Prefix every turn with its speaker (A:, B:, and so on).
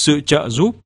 A: sự trợ giúp.